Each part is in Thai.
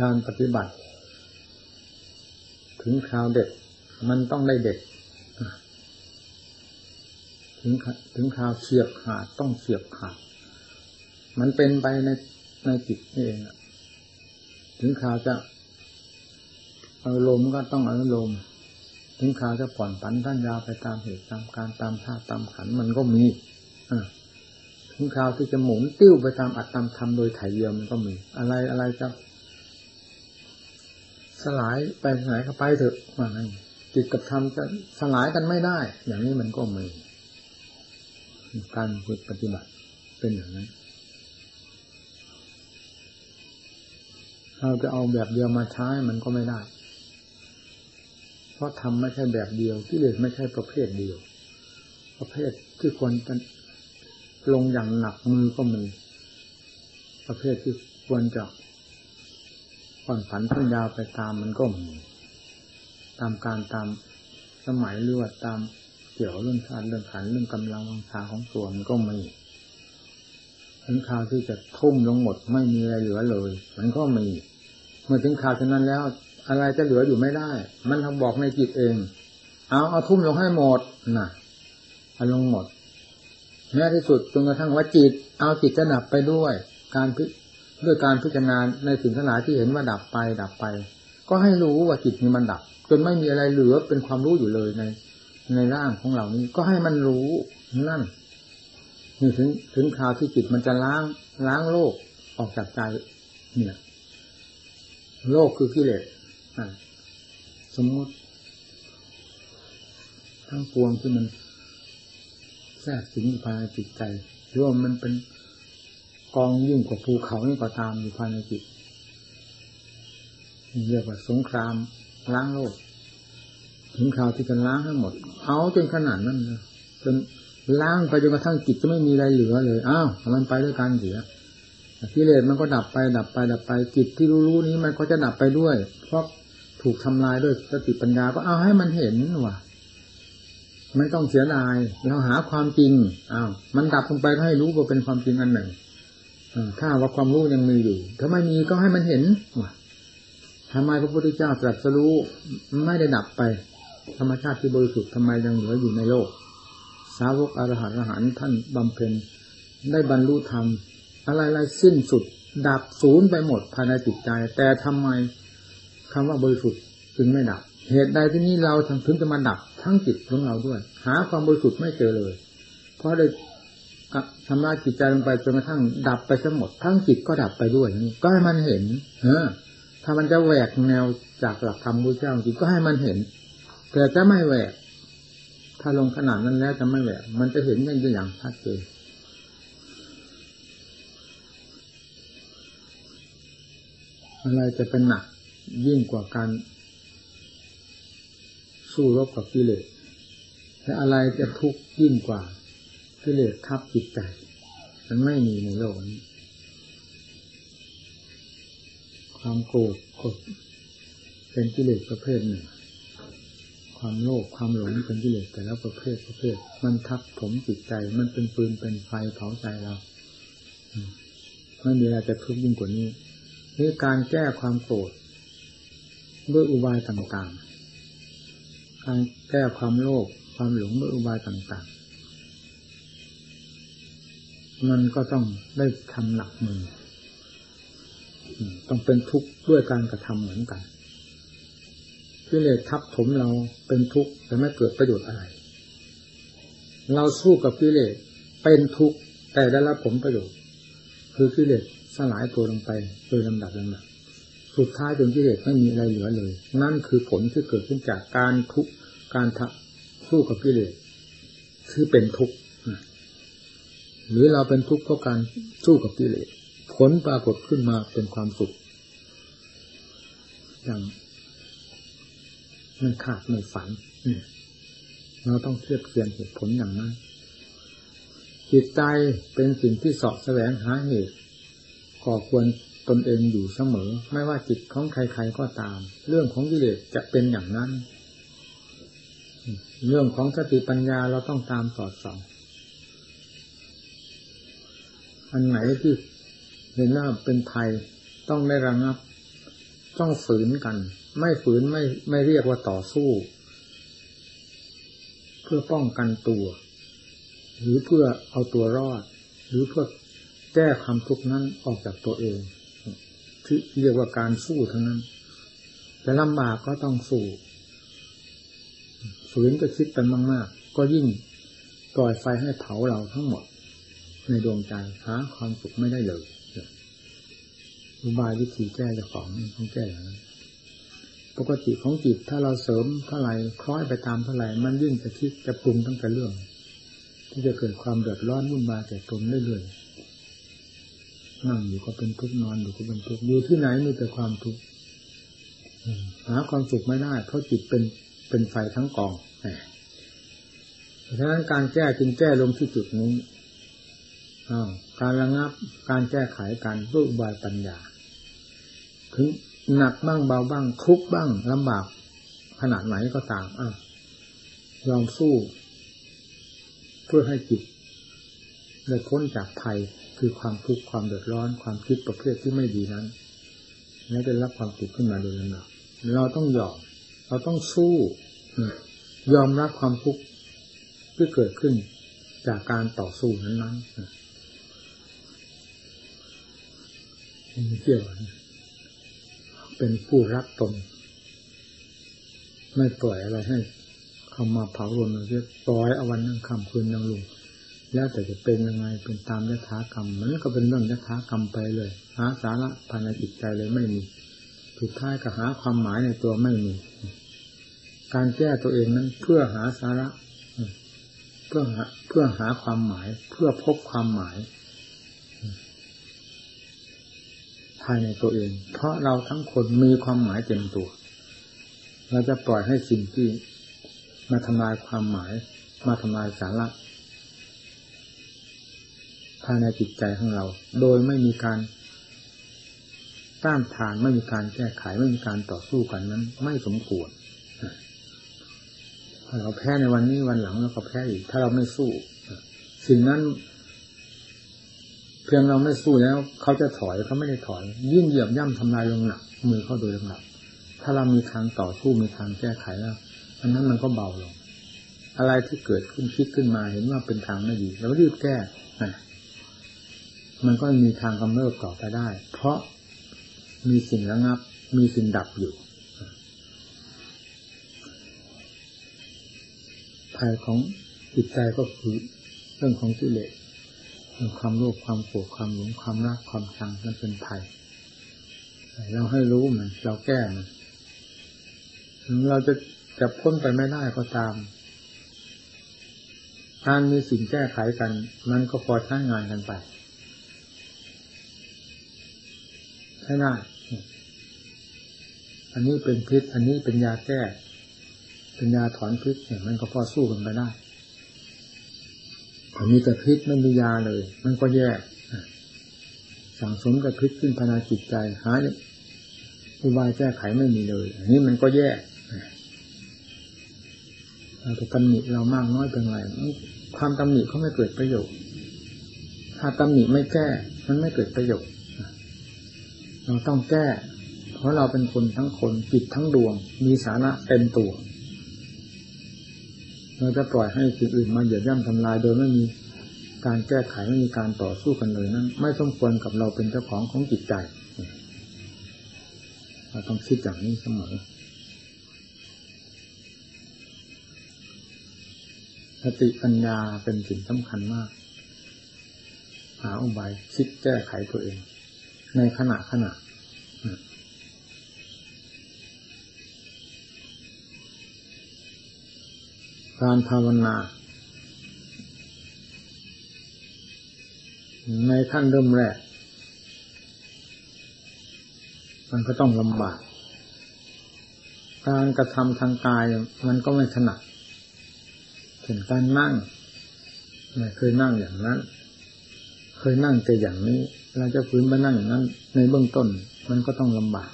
การปฏิบัติ ถึงคราวเด็ดมันต้องได้เด็ดถึงถึงคราวเฉียบขาดต้องเฉียบขาด มันเป็นไปในในจิตเองถึงคราวจะอารมณ์ก็ต้องอารมณ์ถึงคราวจะผ่อนผันท่านยาวไปตามเหตุตามการตามธาตุตามขันมันก็มีอถึงคราวที่จะหมุนติ้วไปตามอัตตามธรรมโดยไถ่เยียมมันก็มี อะไรอะไรจะ สลายไปไหนก็ไปเถอะว่าไงจิตกับธรรมจะสลายกันไม่ได้ อย่างนี้มันก็มีการฝึกปฏิบัติเป็นอย่างนั้น เราจะเอาแบบเดียวมาใช้มันก็ไม่ได้ เพราะทำไม่ใช่แบบเดียวที่เลสไม่ใช่ประเภทเดียว ประเภทที่ควรจะลงอย่างหนักมือก็มี ประเภทที่ควรจะ ผ่อนผันพันยาวไปตามมันก็มีตามการตามสมัยหรือว่าตามเกี่ยวเรื่องชาติเรื่องขันเรื่องกำลังวังชาของตัวมันก็มีถึงคราวที่จะทุ่มลงหมดไม่มีอะไรเหลือเลย มันก็มี เมื่อถึงคราวฉะนั้นแล้ว อะไรจะเหลืออยู่ไม่ได้ มันทำบอกในจิตเอง เอาเอาทุ่มลงให้หมดน่ะเอาลงหมดแม้ที่สุดจนกระทั่งว่าจิต เอาจิตจะดับไปด้วย การพิ ด้วยการพิจารณาในสิ่งทั้งหลายที่เห็นว่าดับไปดับไป ก็ให้รู้ว่าจิตนี้มันดับ จนไม่มีอะไรเหลือเป็นความรู้อยู่เลยในในร่างของเหล่านี้ ก็ให้มันรู้นั่นนี่ถึงถึงคราวที่จิตมันจะล้างล้างโลกออกจากใจ เนี่ย โลกคือกิเลสสมมติ ทั้งปวงที่มันแทรกสิงภายในจิตใจหรือว่ามันเป็น กองยิ่งกว่าภูเขานี่ก็ตามอยู่ภายในจิตเรียกว่าสงครามล้างโลก ถึงคราวที่จะล้างทั้งหมด เอาจนขนาดนั้นเลยจนล้างไปจนกระทั่งจิตจะไม่มีอะไรเหลือเลยอ้าวมันไปด้วยกันเสียกิเลสมันก็ดับไปดับไปดับไปจิตที่รู้ๆนี้มันก็จะดับไปด้วย เพราะถูกทำลายด้วยสติปัญญาก็เอาให้มันเห็นว่าไม่ต้องเสียดายเราหาความจริงอ้าวมันดับลงไปให้รู้ว่าเป็นความจริงอันหนึ่ง ถ้าว่าความรู้ยังมีอยู่ ถ้าไม่มีก็ให้มันเห็นทำไมพระพุทธเจ้าตรัสรู้ไม่ได้ดับไป ธรรมชาติที่บริสุทธิ์ทำไมยังเหลืออยู่ในโลก สาวกอรหันต์อรหันต์ท่านบำเพ็ญได้บรรลุธรรม อะไรๆสิ้นสุด ดับศูนย์ไปหมดภายในจิตใจ แต่ทำไมคำว่าบริสุทธิ์จึงไม่ดับ เหตุใดที่นี้เราถึงจะมาดับทั้งจิตของเราด้วย หาความบริสุทธิ์ไม่เจอเลย เพราะได้ ทำลายจิตใจลงไปจนกระทั่งดับไปทั้งหมดทั้งจิตก็ดับไปด้วยนี่ก็ให้มันเห็นเออถ้ามันจะแหวกแนวจากหลักธรรมพระเจ้าจริงก็ให้มันเห็น แต่จะไม่แหวก ถ้าลงขนาดนั้นแล้วจะไม่แหวก มันจะเห็นได้อย่างชัดเจนอะไรจะเป็นหนักยิ่งกว่าการสู้รบกับกิเลสและอะไรจะทุกข์ยิ่งกว่า กิเลสทับจิตใจ มันไม่มีในโลกนี้ ความโกรธก็เป็นกิเลสประเภทหนึ่ง ความโลภความหลงเป็นกิเลสแต่ละประเภทประเภท มันทับผมจิตใจ มันเป็นปืนเป็นไฟเผาใจเราไม่มีอะไรจะทุกข์ยิ่งกว่านี้นี่การแก้ความโกรธด้วยอุบายต่างๆ การแก้ความโลภความหลงด้วยอุบายต่าง มันก็ต้องได้ทำหนักมือต้องเป็นทุกข์ด้วยการกระทำเหมือนกันกิเลสทับถมเราเป็นทุกข์แต่ไม่เกิดประโยชน์อะไร เราสู้กับกิเลสเป็นทุกข์แต่ได้รับผลประโยชน์ คือกิเลสสลายตัวลงไปโดยลำดับลำดับสุดท้ายจนกิเลสไม่มีอะไรเหลือเลย นั่นคือผลที่เกิดขึ้นจากการทุกข์การสู้กับกิเลสคือเป็นทุกข์ หรือเราเป็นทุกข์เพราะการสู้กับกิเลสผลปรากฏขึ้นมาเป็นความสุข อย่างไม่ขาดไม่ฝันเราต้องเทียบเทียนเหตุผลอย่างนั้น จิตใจเป็นสิ่งที่สอบแสวงหาเหตุก่อควรตนเองอยู่เสมอ ไม่ว่าจิตของใครๆก็ตาม เรื่องของกิเลสจะเป็นอย่างนั้น เรื่องของสติปัญญาเราต้องตามสอดส่อง อันไหนที่เห็นว่าเป็นภัยต้องได้ระงับ ต้องฝืนกัน ไม่ฝืนไม่ไม่เรียกว่าต่อสู้ เพื่อป้องกันตัว หรือเพื่อเอาตัวรอด หรือเพื่อแก้ความทุกข์นั้นออกจากตัวเองที่เรียกว่าการสู้ทั้งนั้นแต่ลำบากก็ต้องสู้ฝืนจะคิดกันมากๆก็ยิ่งปล่อยไฟให้เผาเราทั้งหมด ในดวงใจหาความสุขไม่ได้เลยอุบายวิธีแก้จะของนี่ต้องแก้อย่างนั้นปกติของจิตถ้าเราเสริมเท่าไหร่คล้อยไปตามเท่าไหร่มันยิ่งจะคิดจะปรุงตั้งแต่เรื่อง ที่จะเกิดความเดือดร้อนวุ่นวายแก่ตนเรื่อยๆนั่งอยู่ก็เป็นทุกข์นอนอยู่ก็เป็นทุกข์อยู่ที่ไหนมีแต่ความทุกข์หาความสุขไม่ได้ เพราะจิตเป็นเป็นไฟทั้งกองเพราะฉะนั้นการแก้จึงแก้ลงที่จุดนี้ การระงับการแก้ไขการรูปบายปัญญา ถึงหนักบ้างเบาบ้างทุกบ้างลำบากขนาดไหนก็ตามอะยอมสู้ เพื่อให้จิตได้พ้นจากภัยคือความทุกข์ความเดือดร้อน ความคิดประเภทที่ไม่ดีนั้น แล้วได้รับความทุกข์ขึ้นมาโดยลำดับเราต้องยอม เราต้องสู้ ยอมรับความทุกข์ที่เกิดขึ้นจากการต่อสู้นั้นๆ มีเกี่ยวเป็นผู้รักตน ไม่ปล่อยอะไรให้เข้ามาเผารนเรียปล่อยเอาวันนั่งคำคืนยังลุงแล้วแต่จะเป็นยังไงเป็นตามยถากรรม มันก็เป็นเรื่องยถากรรมไปเลย หาสาระภายในจิตใจเลยไม่มีสุดท้ายก็หาความหมายในตัวไม่มี การแก้ตัวเองนั้นเพื่อหาสาระ เพื่อหาเพื่อหาความหมาย เพื่อพบความหมาย ภายในตัวเอง เพราะเราทั้งคนมีความหมายเต็มตัว เราจะปล่อยให้สิ่งที่มาทำลายความหมาย มาทำลายสาระภายในจิตใจของเรา โดยไม่มีการต้านทานไม่มีการแก้ไขไม่มีการต่อสู้กันนั้น ไม่สมควรเราแพ้ในวันนี้วันหลังเราก็แพ้อีก ถ้าเราไม่สู้ สิ่งนั้น เพียงเราไม่สู้แล้ว เขาจะถอยเขาไม่ได้ถอย ยิ่งเหยียบย่ำทำลายลงหนักมือเขาโดยลำดับถ้าเรามีทางต่อสู้มีทางแก้ไขแล้วอันนั้นมันก็เบาลง อะไรที่เกิดขึ้นคิดขึ้นมาเห็นว่าเป็นทางไม่ดีเรารีบแก้มันก็มีทางกำเริบต่อไปได้ เพราะมีสิ่งระงับ มีสิ่งดับอยู่ภัยของจิตใจก็คือเรื่องของกิเลส ความโลภความโกรธความหลงความรักความชังนั่นเป็นภัยเราให้รู้มันเราแก้มันถึงเราจะจะพ้นไปไม่ได้ก็ตามการมีสิ่งแก้ไขกัน มันก็พอใช้งานกันไปใช้ได้อันนี้เป็นพิษ อันนี้เป็นยาแก้ เป็นยาถอนพิษเนี่ยมันก็พอสู้กันไปได้ อันนี้แต่พิษไม่มียาเลย มันก็แย่สั่งสมกับพิษขึ้นภายในจิตใจหาอุบายแก้ไขไม่มีเลย อันนี้มันก็แย่เราจะตำหนิเรามากน้อยเป็นไรความตำหนิเขาไม่เกิดประโยชน์ถ้าตำหนิไม่แก้ มันไม่เกิดประโยชน์เราต้องแก้ เพราะเราเป็นคนทั้งคนจิตทั้งดวง มีสาระเต็มตัว เราจะปล่อยให้สิ่งอื่นมาเหยียบย่ำทำลายโดยไม่มีการแก้ไขไม่มีการต่อสู้กันเลยนั้นไม่สมควรกับเราเป็นเจ้าของของจิตใจเราต้องคิดอย่างนี้เสมอสติปัญญาเป็นสิ่งสำคัญมาก หาอุบายคิดแก้ไขตัวเอง ในขณะขณะ การภาวนา ในขั้นเริ่มแรก มันก็ต้องลำบาก การกระทำทางกายมันก็ไม่ถนัดถึงการนั่งไม่เคยนั่งอย่างนั้น เคยนั่งแต่อย่างนี้ เราจะฝืนมานั่งอย่างนั้น ในเบื้องต้นมันก็ต้องลำบาก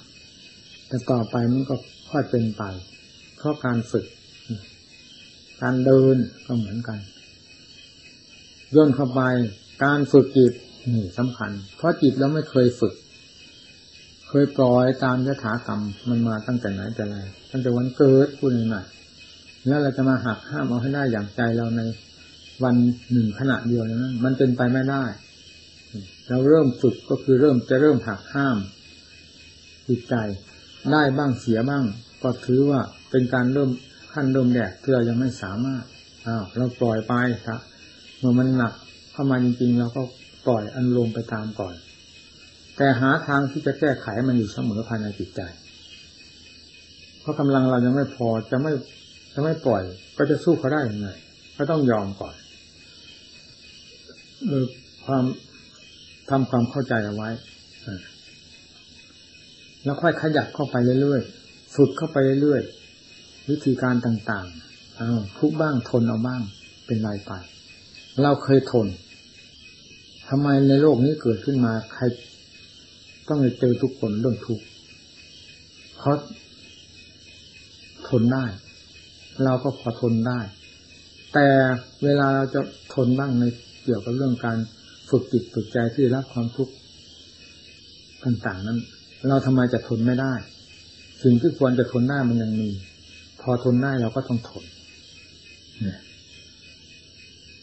แต่ต่อไปมันก็ค่อยเป็นไป เพราะการฝึก การเดินก็เหมือนกันย่นเข้าไปการฝึกจิตนี่สำคัญ เพราะจิตเราไม่เคยฝึก เคยปล่อยตามยถากรรมมันมาตั้งแต่ไหนแต่ไรตั้งแต่วันเกิดพูดง่ายๆแล้วเราจะมาหักห้ามเอาให้ได้อย่างใจเราในวันหนึ่งขณะเดียวนั้นมันเป็นไปไม่ได้ เราเริ่มฝึกก็คือเริ่มจะเริ่มหักห้ามจิตใจได้บ้างเสียบ้างก็ถือว่าเป็นการเริ่ม ขั้นเริ่มแรกที่เรายังไม่สามารถอ้าวเราปล่อยไปครับเมื่อมันหนักเข้ามาจริงๆเราก็ปล่อยอันลมไปตามก่อน แต่หาทางที่จะแก้ไขมันอยู่เสมอภายในจิตใจ เพราะกำลังเรายังไม่พอจะไม่จะไม่ปล่อย ก็จะสู้เขาได้ยังไงก็ต้องยอมก่อนอความทำความเข้าใจเอาไว้แล้วค่อยขยับเข้าไปเรื่อยๆฝึกเข้าไปเรื่อยๆ วิธีการต่างๆเอาทุกบ้างทนเอาบ้างเป็นไรไป เราเคยทนทำไมในโลกนี้เกิดขึ้นมา ใครต้องเจอทุกคนเรื่องทุกข์เพราะทนได้ เราก็พอทนได้ แต่เวลาเราจะทนบ้างในเกี่ยวกับเรื่องการฝึกจิตฝึกใจที่รับความทุกข์ต่างๆนั้น เราทำไมจะทนไม่ได้ สิ่งที่ควรจะทนได้มันยังมี พอทนได้เราก็ต้องทน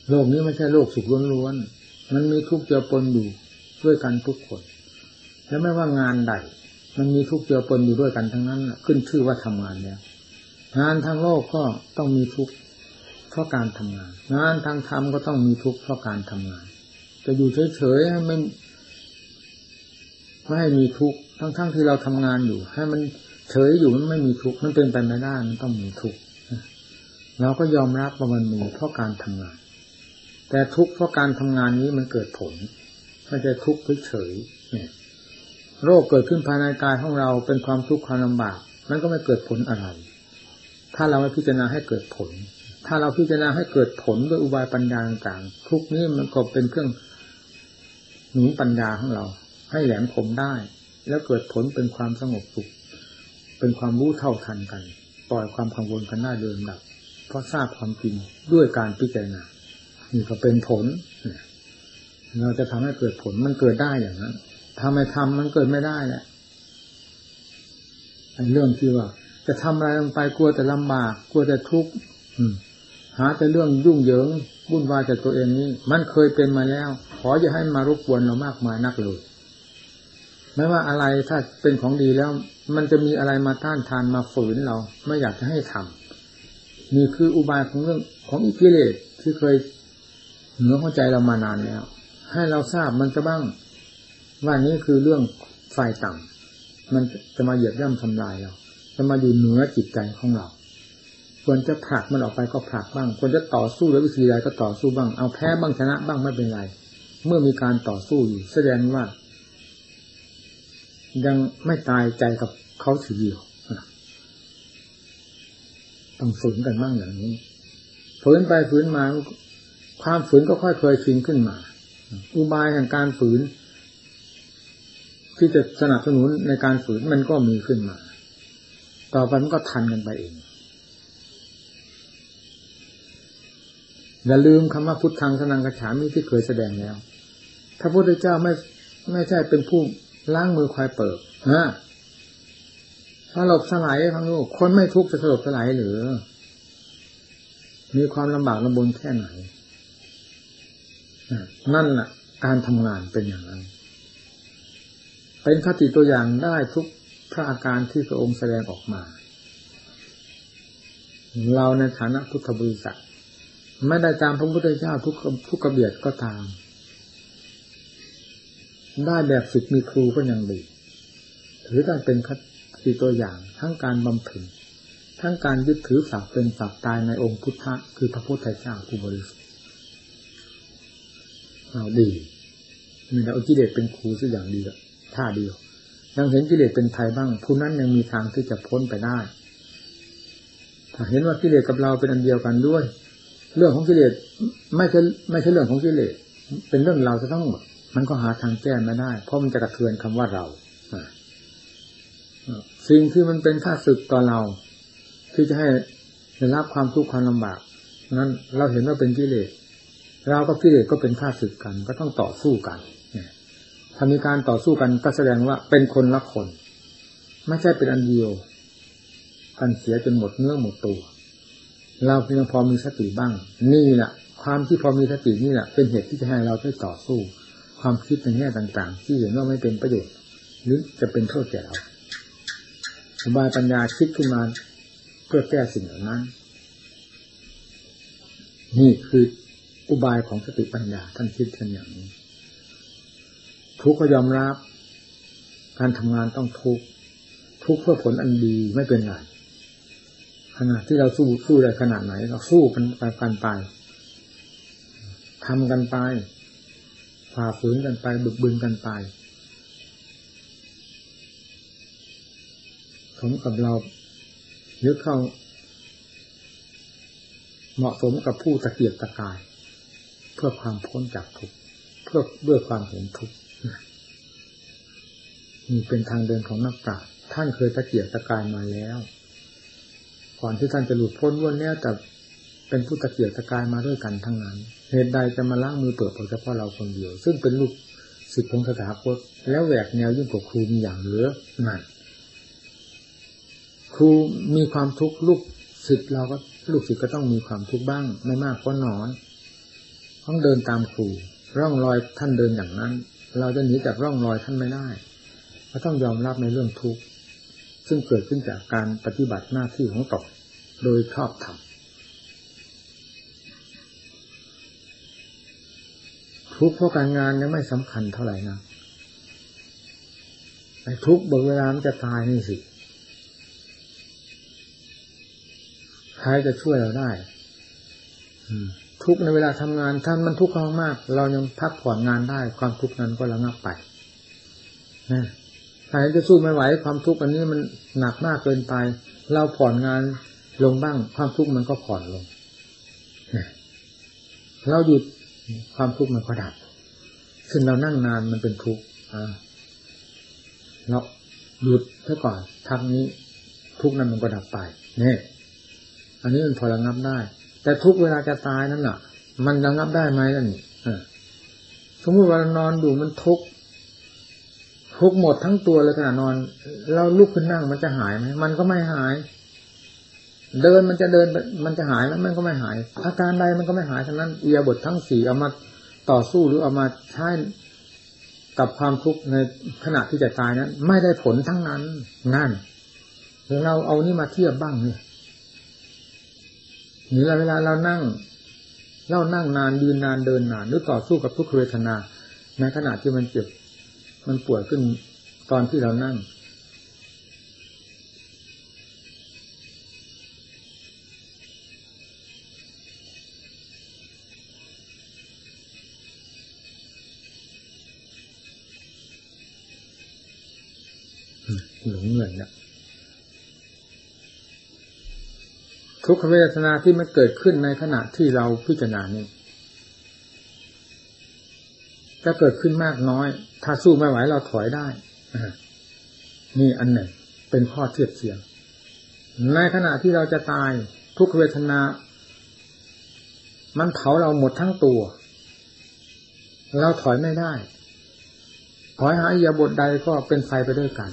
โลกนี้ไม่ใช่โลกสุขล้วนๆ มันมีทุกข์เจือปนอยู่ด้วยกันทุกคน และไม่ว่างานใด มันมีทุกข์เจือปนอยู่ด้วยกันทั้งนั้น ขึ้นชื่อว่าทำงานแล้วงานทางโลกก็ต้องมีทุกข์เพราะการทำงาน งานทางธรรมก็ต้องมีทุกข์เพราะการทำงาน จะอยู่เฉยๆให้ไม่ไม่ให้มีทุกข์ทั้งๆที่เราทำงานอยู่ ให้มัน เฉยอยู่มันไม่มีทุกข์มันเป็นไปไม่ได้มันต้องมีทุกข์เราก็ยอมรับว่ามันมีเพราะการทำงาน แต่ทุกข์เพราะการทำงานนี้มันเกิดผลไม่ใช่ทุกข์เฉยโรคเกิดขึ้นภายในกายของเราเป็นความทุกข์ความลำบากมันก็ไม่เกิดผลอะไร ถ้าเราไม่พิจารณาให้เกิดผล ถ้าเราพิจารณาให้เกิดผลด้วยอุบายปัญญาต่างๆทุกนี้มันก็เป็นเครื่องหนุนปัญญาของเรา ให้แหลมคมได้ แล้วเกิดผลเป็นความสงบสุข เป็นความรู้เท่าทันกัน ปล่อยความกังวลกันได้เดิมดับ เพราะทราบความจริงด้วยการพิจารณานี่ก็เป็นผล เราจะทำให้เกิดผลมันเกิดได้อย่างนั้นทำไมทำมันเกิดไม่ได้แหละเรื่องที่ว่า จะทำอะไรลงไปกลัวแต่ลำบาก กลัวแต่ทุกข์หาแต่เรื่องยุ่งเหยิงวุ่นวายจากตัวเองนี้ มันเคยเป็นมาแล้ว ขออย่าให้มารบกวนเรามากมายนักเลย ไม่ว่าอะไรถ้าเป็นของดีแล้ว มันจะมีอะไรมาต้านทานมาฝืนเรา ไม่อยากจะให้ทำนี่คืออุบายของเรื่องของอิกิเลสที่เคยเหนือเข้าใจเรามานานแล้ว ให้เราทราบมันจะบ้าง ว่านี้คือเรื่องไฟต่ำมันจะมาเหยียบย่ำทำลายเราจะมาอยู่เหนือจิตใจของเราควรจะผลักมันออกไปก็ผลักบ้างควรจะต่อสู้ด้วยวิธีใดก็ต่อสู้บ้าง เอาแพ้บ้างชนะบ้างไม่เป็นไร เมื่อมีการต่อสู้อยู่ แสดงว่า ยังไม่ตายใจกับเขาทีเดียวต้องฝืนกันบ้างอย่างนี้ฝืนไปฝืนมา ความฝืนก็ค่อยเคยชินขึ้นมา อุบายแห่งการฝืน ที่จะสนับสนุนในการฝืนมันก็มีขึ้นมา ต่อไปมันก็ทันกันไปเองอย่าลืมคำว่าพุทธังสนังกระฉามิที่เคยแสดงแล้ว ถ้าพระพุทธเจ้าไม่ไม่ใช่เป็นผู้ ล้างมือควายเปิดฮะสลบสลายทั้งโลกคนไม่ทุกข์จะสลบสลายหรือ มีความลำบากลำบนแค่ไหน นั่นแหละการทำงานเป็นอย่างนั้น เป็นคติตัวอย่างได้ทุกพระอาการที่พระองค์แสดงออกมา เราในฐานะพุทธบริษัท ไม่ได้ตามพระพุทธเจ้าทุกทุกกระเบียดก็ตาม ได้แบบสิทธิ์มีครูก็ยังดี ถือได้เป็นคติตัวอย่าง ทั้งการบำเพ็ญทั้งการยึดถือฝากเป็นฝากตายในองค์พุทธะคือพระพุทธเจ้าผู้บริสุทธิ์เอาดีมีแต่กิเลสเป็นครูสักอย่างดียวท่าเดียวยังเห็นกิเลสเป็นไทยบ้าง ผู้นั้นยังมีทางที่จะพ้นไปได้ ถ้าเห็นว่ากิเลสกับเราเป็นอันเดียวกันด้วย เรื่องของกิเลสไม่ใช่ไม่ใช่เรื่องของกิเลสเป็นเรื่องเราจะต้องหมด มันก็หาทางแก้ไม่ได้ เพราะมันจะกระเทือนคำว่าเราสิ่งที่มันเป็นค่าศึกต่อเรา ที่จะให้ได้รับความทุกข์ความลำบาก นั้นเราเห็นว่าเป็นกิเลสเราก็กิเลสก็เป็นค่าศึกกัน ก็ต้องต่อสู้กันถ้ามีการต่อสู้กันก็แสดงว่าเป็นคนละคน ไม่ใช่เป็นอันเดียวกันเสียจนหมดเนื้อหมดตัว เราเพียงพอมีสติบ้าง นี่แหละความที่พอมีสตินี่แหละเป็นเหตุที่จะให้เราได้ต่อสู้ ความคิดในแง่ต่างๆ ที่เห็นว่าไม่เป็นประโยชน์ หรือจะเป็นโทษแก่เราอุบายปัญญาคิดขึ้นมาเพื่อแก้สิ่งเหล่านั้น นี่คืออุบายของสติปัญญาท่านคิดกันอย่างนี้ ทุกก็ยอมรับ การทำงานต้องทุกทุกเพื่อผลอันดีไม่เป็นไรขนาดที่เราสู้สู้ได้ขนาดไหน เราสู้กันไปกันไปทำกันไป ฝ่าฝืนกันไปบึกบึนกันไปสมกับเราหรือเข้า เหมาะสมกับผู้ตะเกียบตะกาย เพื่อความพ้นจากทุกข์เพื่อเบื่อความเห็นทุกข์นี่เป็นทางเดินของนักปราชญ์ท่านเคยตะเกียบตะกายมาแล้ว ก่อนที่ท่านจะหลุดพ้นวนนี้แต่ เป็นผู้ตะเกียบตะกายมาด้วยกันทั้งนั้น เหตุใดจะมาล้างมือเปิดเผยเฉพาะเราคนเดียว ซึ่งเป็นลูกศิษย์ของสถาคตแล้วแหวกแนวยิ่งกว่าครูมีอย่างเหลือนั่นครูมีความทุกข์ลูกศิษย์เราก็ลูกศิษย์ก็ต้องมีความทุกข์บ้าง ไม่มากก็น้อยต้องเดินตามครู ร่องรอยท่านเดินอย่างนั้น เราจะหนีจากร่องรอยท่านไม่ได้เราต้องยอมรับในเรื่องทุกข์ซึ่งเกิดขึ้นจากการปฏิบัติหน้าที่ของตนโดยชอบธรรม ทุกข์เพราะการงานเนี่ยไม่สำคัญเท่าไหร่นะไอ้ทุกข์บนเวลามันจะตายนี่สิใครจะช่วยเราได้ทุกในเวลาทำงานท่านมันทุกข์มาก เรายังพักผ่อนงานได้ ความทุกข์นั้นก็ระงับไปนะใครจะสู้ไม่ไหว ความทุกข์อันนี้มันหนักมากเกินไป เราผ่อนงานลงบ้าง ความทุกข์มันก็ผ่อนลงเราหยุด ความทุกข์มันก็ดับ ซึ่งเรานั่งนานมันเป็นทุกข์เราหยุดซะก่อนทางนี้ ทุกข์นั้นมันก็ดับไปเนี่ยอันนี้มันพอระงับได้ แต่ทุกเวลาจะตายนั่นน่ะมันระงับได้ไหมล่ะนี่สมมติว่านอนอยู่มันทุกทุกหมดทั้งตัวเลยขณะนอน เราลุกขึ้นนั่งมันจะหายไหมมันก็ไม่หาย เดินมันจะเดินมันจะหายไหมมันก็ไม่หาย อาการใดมันก็ไม่หายทั้งนั้นเอียบททั้งสี่เอามาต่อสู้หรือเอามาใช้กับความทุกข์ในขณะที่จะตายนั้น ไม่ได้ผลทั้งนั้นนั่นเราเอานี่มาเทียบบ้างเนี่ยหรือเวลาเรานั่งเรานั่งนานยืนนานเดินนานหรือต่อสู้กับทุกขเวทนา ในขณะที่มันเจ็บ มันปวดขึ้นตอนที่เรานั่ง ทุกขเวทนาที่มันเกิดขึ้นในขณะที่เราพิจารณานี้จะเกิดขึ้นมากน้อย ถ้าสู้ไม่ไหวเราถอยได้นี่อันหนึ่ง เป็นข้อเทียบเทียง ในขณะที่เราจะตายทุกเวทนา มันเผาเราหมดทั้งตัว เราถอยไม่ได้ ถอยหายาบทใดก็เป็นไฟไปด้วยกัน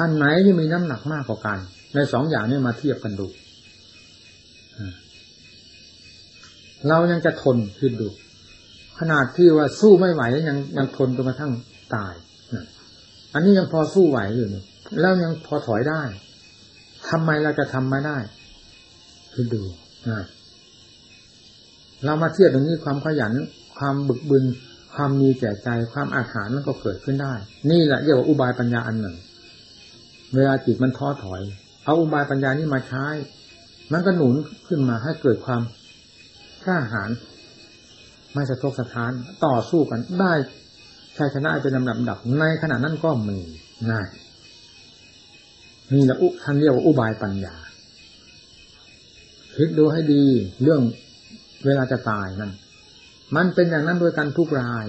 อันไหนที่มีน้ำหนักมากกว่ากัน ในสองอย่างนี้มาเทียบกันดู เรายังจะทนคิดดู ขนาดที่ว่าสู้ไม่ไหวยังยังทนจนกระทั่งตายอันนี้ยังพอสู้ไหวอยู่นี่แล้วยังพอถอยได้ทำไมเราจะทำไม่ได้คิดดูเรามาเทียบตรงนี้ความขยัน ความบึกบึนความมีแก่ใจ ความอาถรรพ์มันก็เกิดขึ้นได้ นี่แหละเรียกว่าอุบายปัญญาอันหนึ่ง เวลาจิตมันท้อถอย เอาอุบายปัญญานี้มาใช้ มันก็หนุนขึ้นมาให้เกิดความกล้าหาญไม่สะทกสะท้านต่อสู้กันได้ชัยชนะเป็นลำดับดับในขณะนั้นก็มีง่ายนี่แหละอุท่านเรียกว่าอุบายปัญญาคิดดูให้ดีเรื่องเวลาจะตายนั่นมันเป็นอย่างนั้นโดยกันทุกราย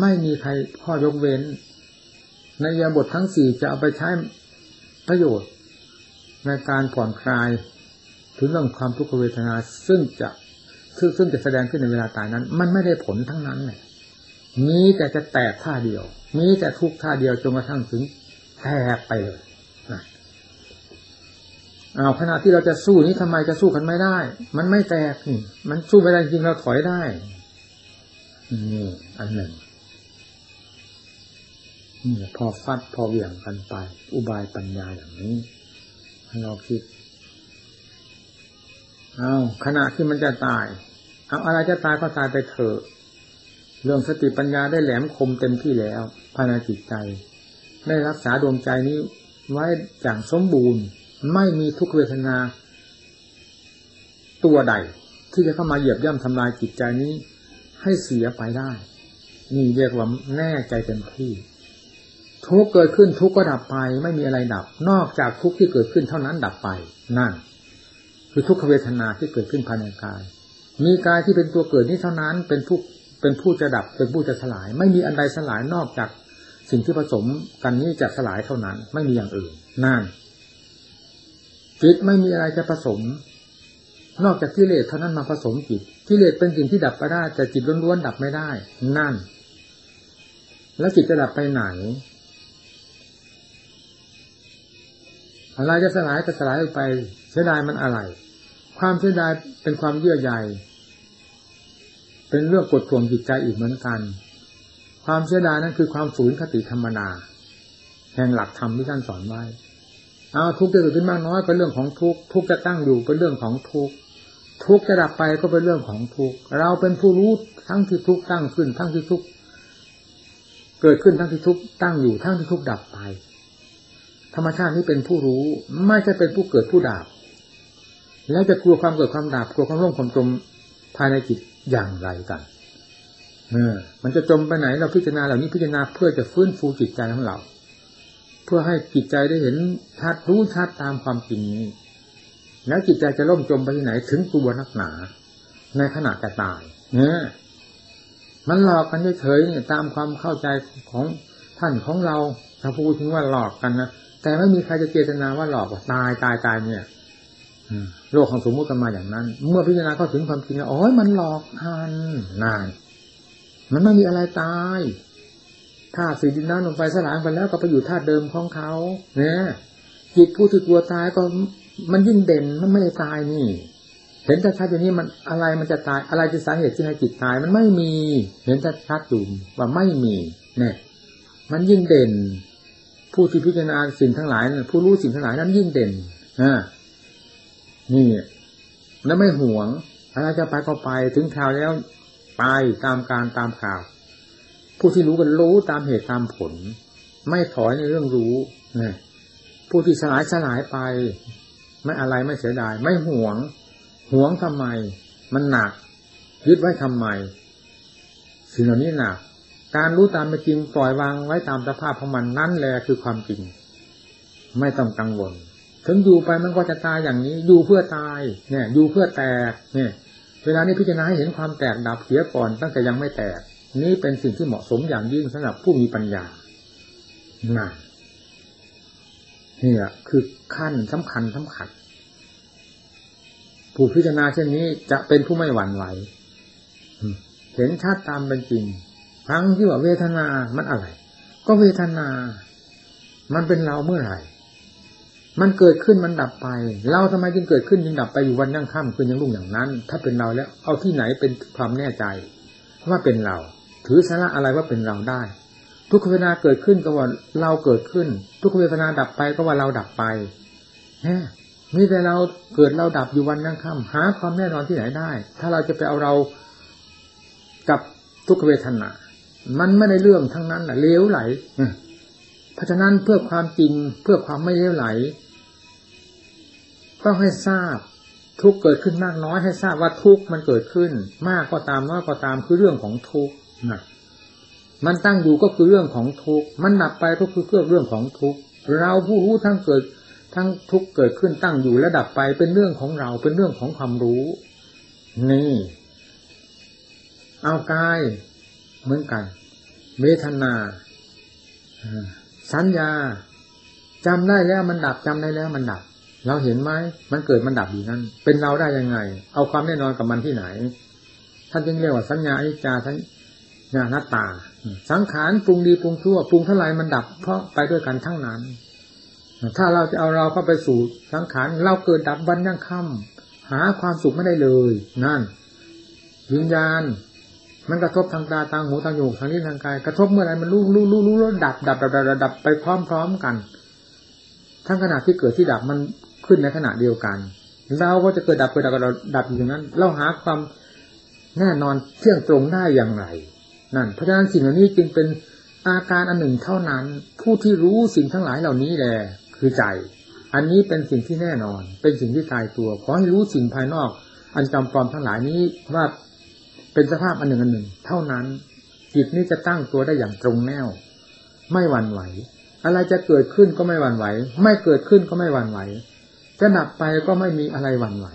ไม่มีใครข้อยกเว้น ในยาบททั้งสี่จะเอาไปใช้ประโยชน์ ในการผ่อนคลาย ถึงเรื่องความทุกขเวทนาซึ่งจะซึ่งซึ่งจะแสดงขึ้นในเวลาตายนั้น มันไม่ได้ผลทั้งนั้นเลยมีแต่จะแตกท่าเดียว มีแต่ทุกท่าเดียวจนกระทั่งถึงแตกไปเลยเอาขณะที่เราจะสู้นี้ทำไมจะสู้กันไม่ได้ มันไม่แตกนี่มันสู้ไม่ได้จริงเราถอยได้นี่อันหนึ่งนี่พอฟัดพอเหวี่ยงกันไป อุบายปัญญาอย่างนี้ให้เราคิด เอาขณะที่มันจะตายเอาอะไรจะตายก็ตายไปเถอะเรื่องสติปัญญาได้แหลมคมเต็มที่แล้วภายในจิตใจ ได้รักษาดวงใจนี้ไว้อย่างสมบูรณ์ ไม่มีทุกเวทนา ตัวใด ที่จะเข้ามาเหยียบย่ำทำลายจิตใจนี้ ให้เสียไปได้ นี่เรียกว่าแน่ใจเต็มที่ ทุกเกิดขึ้นทุกก็ดับไป ไม่มีอะไรดับ นอกจากทุกที่เกิดขึ้นเท่านั้นดับไป นั่น คือทุกขเวทนาที่เกิดขึ้นภายในกาย มีกายที่เป็นตัวเกิดนี้เท่านั้น เป็นผู้เป็นผู้จะดับเป็นผู้จะสลาย ไม่มีอันใดสลายนอกจากสิ่งที่ผสมกันนี้จะสลายเท่านั้น ไม่มีอย่างอื่นนั่นจิตไม่มีอะไรจะผสม นอกจากกิเลสเท่านั้นมาผสมจิตกิเลสเป็นสิ่งที่ดับไปได้แต่จิตล้วนๆดับไม่ได้ นั่น แล้วจิตจะดับไปไหนอะไรจะสลายก็สลายไปเสียดายมันอะไร ความเสียดายเป็นความเยื่อใยเป็นเรื่องกดท่วงจิตใจอีกเหมือนกัน ความเสียดายนั้นคือความฝืนคติธรรมนา แห่งหลักธรรมที่ท่านสอนไว้เอาทุกข์จะเกิดขึ้นมากน้อยเป็นเรื่องของทุกข์ทุกข์จะตั้งอยู่เป็นเรื่องของทุกข์ทุกข์จะดับไปก็เป็นเรื่องของทุกข์เราเป็นผู้รู้ทั้งที่ทุกข์ตั้งขึ้น ทั้งที่ทุกข์เกิดขึ้นทั้งที่ทุกข์ตั้งอยู่ทั้งที่ทุกข์ดับไป ธรรมชาตินี้เป็นผู้รู้ ไม่ใช่เป็นผู้เกิดผู้ดับ แล้วจะกลัวความเกิดความดับกลัวความร่มความจมภายในจิตอย่างไรกันเออ มันจะจมไปไหนเราพิจารณาเหล่านี้พิจารณาเพื่อจะฟื้นฟูจิตใจของเรา เพื่อให้จิตใจได้เห็นชัดรู้ชัดตามความจริงนี้ แล้วจิตใจจะล่มจมไปที่ไหนถึงตัวนักหนา ในขณะจะตายเนี่ยมันหลอกกันเฉยๆเนี่ยตามความเข้าใจของท่านของเราถ้าพูดถึงว่าหลอกกันนะแต่ไม่มีใครจะเจตนาว่าหลอกว่าตายตายตายเนี่ย โลกของสมมุติมาอย่างนั้น เมื่อพิจารณาเข้าถึงความจริงแล้วโอ้ยมันหลอกทันนานมันไม่มีอะไรตายธาตุสีดินน้ำลมไฟสลายไปแล้วก็ไปอยู่ธาตุเดิมของเขาเนี่ยจิตผู้ที่กลัวตายก็มันยิ่งเด่นมันไม่ได้ตายนี่ เห็นชัดๆอย่างนี้มันอะไรมันจะตายอะไรจะสาเหตุที่ให้จิตตาย มันไม่มี เห็นชัดๆอยู่ว่าไม่มี เนี่ย มันยิ่งเด่น ผู้ที่พิจารณาสิ่งทั้งหลาย ผู้รู้สิ่งทั้งหลายนั้นยิ่งเด่นอ่า นี่แล้วไม่ห่วงอะไรจะไปก็ไปถึงคราวแล้วไปตามการตามข่าว ผู้ที่รู้กันรู้ตามเหตุตามผล ไม่ถอยในเรื่องรู้นี่ผู้ที่สลายสลายไป ไม่อะไรไม่เสียดาย ไม่ห่วงห่วงทำไม มันหนัก ยึดไว้ทำไม สิ่งเหล่านี้หนัก การรู้ตามเป็นจริงปล่อยวางไว้ตามสภาพของมันนั่นแหละคือความจริง ไม่ต้องกังวล ถึงอยู่ไปมันก็จะตายอย่างนี้ อยู่เพื่อตาย เนี่ย อยู่เพื่อแตก เนี่ย เวลานี้พิจารณาให้เห็นความแตกดับเสียก่อนตั้งแต่ยังไม่แตก นี่เป็นสิ่งที่เหมาะสมอย่างยิ่งสำหรับผู้มีปัญญาน่ะนี่แหละคือขั้นสำคัญสำคัญ ผู้พิจารณาเช่นนี้จะเป็นผู้ไม่หวั่นไหว เห็นชัดตามเป็นจริง ทั้งที่ว่าเวทนา มันอะไร ก็เวทนา มันเป็นเราเมื่อไหร่ มันเกิดขึ้นมันดับไป เราทำไมจึงเกิดขึ้นจึงดับไปอยู่วันยั่งค่ำคืนยังรุ่งอย่างนั้น ถ้าเป็นเราแล้ว เอาที่ไหนเป็นความแน่ใจว่าเป็นเรา ถือสาระอะไรว่าเป็นเราได้ ทุกเวทนาเกิดขึ้นก็ว่าเราเกิดขึ้น ทุกเวทนาดับไปก็ว่าเราดับไปฮะมีแต่เราเกิดเราดับอยู่วันยั่งค่ำหาความแน่นอนที่ไหนได้ ถ้าเราจะไปเอาเรากับทุกเวทนา มันไม่ได้เรื่องทั้งนั้นแหละเลี้ยวไหลเพราะฉะนั้นเพื่อความจริงเพื่อความไม่เลี้ยวไหล ต้องให้ทราบทุกเกิดขึ้นมากน้อยให้ทราบว่าทุกมันเกิดขึ้น มากก็ตามน้อยก็ตามคือเรื่องของทุกนะมันตั้งอยู่ก็คือเรื่องของทุกมันดับไปก็คือเรื่องของทุกเราผู้รู้ทั้งเกิดทั้งทุกเกิดขึ้นตั้งอยู่และดับไปเป็นเรื่องของเราเป็นเรื่องของความรู้ นี่ เอากายเหมือนกันเวทนาสัญญาจำได้แล้วมันดับจำได้แล้วมันดับ เราเห็นไหมมันเกิดมันดับอยู่นั่นเป็นเราได้ยังไง เอาความแน่นอนกับมันที่ไหน ท่านจึงเรียกว่าสัญญาอิจาท่านเนี่ยนัตตา สังขารปรุงดีปรุงชั่วปรุงเท่าไรมันดับ เพราะไปด้วยกันทั้งนั้น ถ้าเราจะเอาเราเข้าไปสู่สังขารเราเกิดดับวันยังค่ำหาความสุขไม่ได้เลย นั่นวิญญาณมันกระทบทางตาทางหูทางจมูกทางนิ้วทางกายกระทบเมื่อไรมันรู้รู้รู้รู้แล้วดับดับดับดับดับไปพร้อมๆกัน ทั้งขณะที่เกิดที่ดับมัน ขึ้นในขณะเดียวกัน เราก็จะเกิดดับเกิดดับเราดับอยู่อย่างนั้น เราหาความแน่นอนเที่ยงตรงได้อย่างไร นั่นเพราะฉะนั้นสิ่งเหล่านี้จึงเป็นอาการอันหนึ่งเท่านั้น ผู้ที่รู้สิ่งทั้งหลายเหล่านี้แหละคือใจ อันนี้เป็นสิ่งที่แน่นอน เป็นสิ่งที่ตายตัว ขอให้รู้สิ่งภายนอก อันจำปลอมทั้งหลายนี้ว่าเป็นสภาพอันหนึ่งอันหนึ่ง เท่านั้นจิตนี้จะตั้งตัวได้อย่างตรงแนว ไม่หวั่นไหว อะไรจะเกิดขึ้นก็ไม่หวั่นไหว ไม่เกิดขึ้นก็ไม่หวั่นไหว จะดับไปก็ไม่มีอะไรหวั่นไหว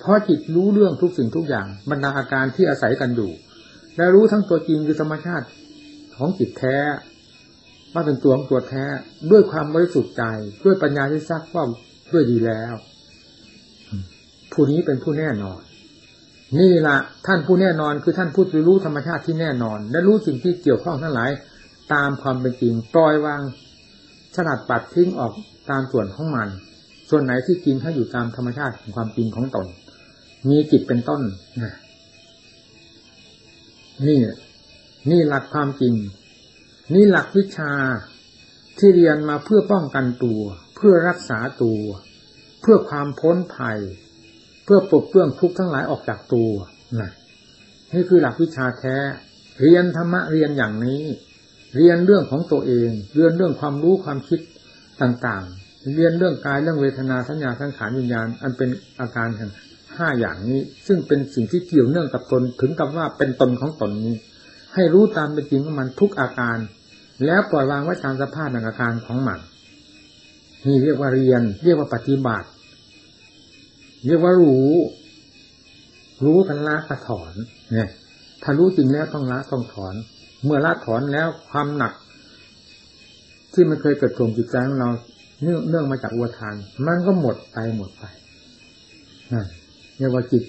เพราะจิตรู้เรื่องทุกสิ่งทุกอย่างบรรดาอาการที่อาศัยกันอยู่ และรู้ทั้งตัวจริงคือธรรมชาติของจิตแท้ว่าเป็นตัวของตัวแท้ด้วยความบริสุทธิ์ใจด้วยปัญญาที่ซักว่าด้วยดีแล้ว ผู้นี้เป็นผู้แน่นอน นี่ละท่านผู้แน่นอนคือท่านผู้รู้ธรรมชาติที่แน่นอน และรู้สิ่งที่เกี่ยวข้องทั้งหลาย ตามความเป็นจริงปล่อยวางฉลัดปัดทิ้งออกตามส่วนของมัน ส่วนไหนที่จริงให้อยู่ตามธรรมชาติของความจริงของตน มีจิตเป็นต้นนี่ นี่หลักความจริง นี่หลักวิชาที่เรียนมาเพื่อป้องกันตัว เพื่อรักษาตัว เพื่อความพ้นภัย เพื่อปลดเปลื้องทุกข์ทั้งหลายออกจากตัวนะนี่คือหลักวิชาแท้ เรียนธรรมะเรียนอย่างนี้ เรียนเรื่องของตัวเอง เรียนเรื่องความรู้ความคิดต่าง เรียนเรื่องกายเรื่องเวทนาสัญญาสังขารวิญญาณ อันเป็นอาการแห่งห้าอย่างนี้ ซึ่งเป็นสิ่งที่เกี่ยวเนื่องกับตนถึงกับว่าเป็นตนของตนนี้ ให้รู้ตามเป็นจริงของมันทุกอาการ แล้วปล่อยวางไว้ตามสภาพแห่งอาการของมันนี่เรียกว่าเรียน เรียกว่าปฏิบัติ เรียกว่ารู้ รู้กันละกระถอนเนี่ยถ้ารู้จริงแล้วต้องละต้องถอน เมื่อละถอนแล้วความหนัก ที่มันเคยเกิดถ่วงจิตใจของเรา เนื่องเนื่องมาจากอุทาน มันก็หมดไปหมดไปนั่นเรียกว่าจิต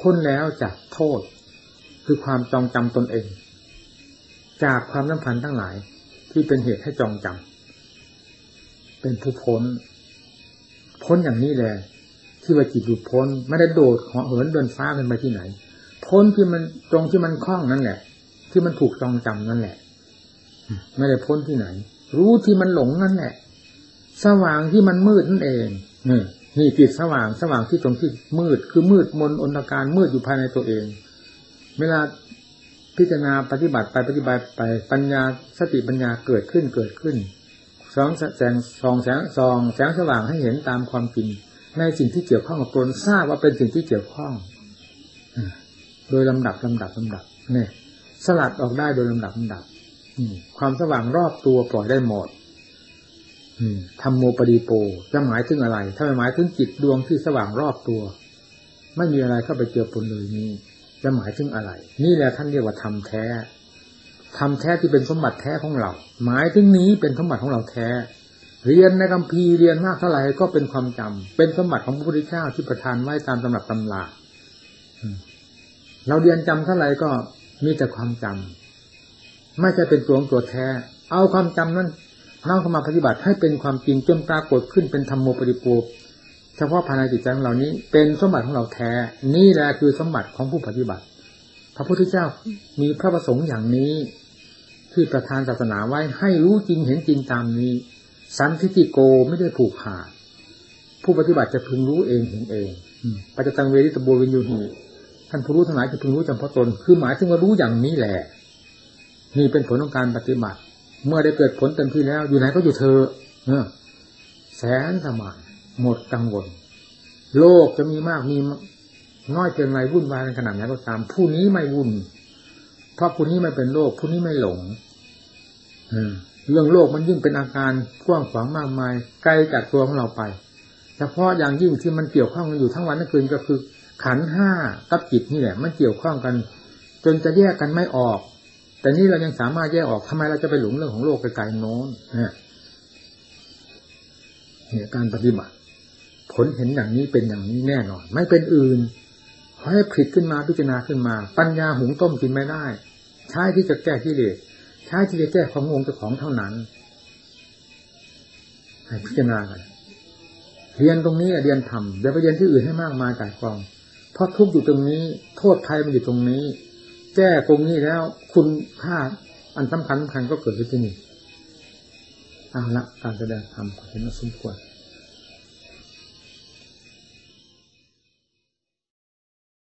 พ้นแล้วจากโทษ คือความจองจำตนเอง จากความน้ำพันทั้งหลายที่เป็นเหตุให้จองจำเป็นผู้พ้น พ้นอย่างนี้แหละที่ว่าจิตหลุดพ้น ไม่ได้โดดเหาะเหินเดินฟ้าขึ้นไปที่ไหน พ้นที่มันตรงที่มันคล้องนั่นแหละ ที่มันถูกจองจำนั่นแหละ ไม่ได้พ้นที่ไหน รู้ที่มันหลงนั่นแหละ สว่างที่มันมืดนั่นเองนี่นี่จิตสว่างสว่างที่ตรงที่มืด คือมืดมนอนตการมืดอยู่ภายในตัวเอง เวลาพิจารณาปฏิบัติไปปฏิบัติไปปัญญาสติปัญญาเกิดขึ้นเกิดขึ้นสองแสงสองแสงสองแสงสว่างให้เห็นตามความจริงในสิ่งที่เกี่ยวข้องกับตนทราบว่าเป็นสิ่งที่เกี่ยวข้องโดยลำดับลำดับลำดับเนี่ยสลัดออกได้โดยลำดับลำดับความสว่างรอบตัวปล่อยได้หมด ธรรมโมปดีโปจะหมายถึงอะไร ถ้าไม่หมายถึงจิตดวงที่สว่างรอบตัว ไม่มีอะไรเข้าไปเจือปนเลยนี้ จะหมายถึงอะไร นี่แหละท่านเรียกว่าธรรมแท้ธรรมแท้ที่เป็นสมบัติแท้ของเรา หมายถึงนี้เป็นสมบัติของเราแท้ เรียนในคำพีเรียนมากเท่าไหร่ก็เป็นความจำเป็นสมบัติของพระพุทธเจ้าที่ประทานไว้ตามตำรับตำราเราเรียนจำเท่าไหร่ก็มีแต่ความจำไม่ใช่เป็นตัวงตัวแท้ เอาความจำนั้น เข้ามาปฏิบัติให้เป็นความจริงจนปรากฏขึ้นเป็นธรรมโมปริปูเฉพาะภายในจิตใจของเรานี้ เป็นสมบัติของเราแท้ นี่แหละคือสมบัติของผู้ปฏิบัติ พระพุทธเจ้ามีพระประสงค์อย่างนี้ที่ประธานศาสนาไว้ให้รู้จริงเห็นจริงตามนี้ สันทิติโกไม่ได้ผูกขาดผู้ปฏิบัติจะพึงรู้เองเห็นเองปัจจตังเวริตบุวินยูหีท่านผู้รู้ทั้งหลายจะพึงรู้จำเพาะตน คือหมายถึงว่ารู้อย่างนี้แหละ นี่เป็นผลของการปฏิบัติ เมื่อได้เกิดผลเต็มที่แล้ว อยู่ไหนก็อยู่เธอเออแสนสมานหมดกังวล โลกจะมีมากมีน้อยเพียงไรวุ่นวายในขนาดไหนก็ตาม ผู้นี้ไม่วุ่น เพราะผู้นี้ไม่เป็นโลก ผู้นี้ไม่หลงเรื่องโลกมันยิ่งเป็นอาการกว้างขวางมากมาย ไกลจากตัวของเราไป เฉพาะอย่างยิ่งที่มันเกี่ยวข้องกันอยู่ทั้งวันทั้งคืนก็คือ ขันห้ากับจิตนี่แหละมันเกี่ยวข้องกัน จนจะแยกกันไม่ออก แต่นี้เรายังสามารถแยกออกทำไมเราจะไปหลงเรื่องของโลกไกลๆโน้นเนี่ยการปฏิบัติ ผลเห็นอย่างนี้เป็นอย่างนี้แน่นอน ไม่เป็นอื่นให้ผิดขึ้นมาพิจารณาขึ้นมา ปัญญาหุงต้มกินไม่ได้ ใช้ที่จะแก้กิเลสใช้ที่จะแก้ความงงเจ้าของเท่านั้นให้พิจารณากันเรียนตรงนี้เรียนทำอย่าไปเรียนที่อื่นให้มากมายกายกองเพราะทุกอยู่ตรงนี้ โทษภัยมันอยู่ตรงนี้ แก้ตรงนี้แล้ว คุณค่าอันสำคัญสำคัญก็เกิดขึ้นที่นี่เอาละการแสดงธรรมขอเห็นมาสมควร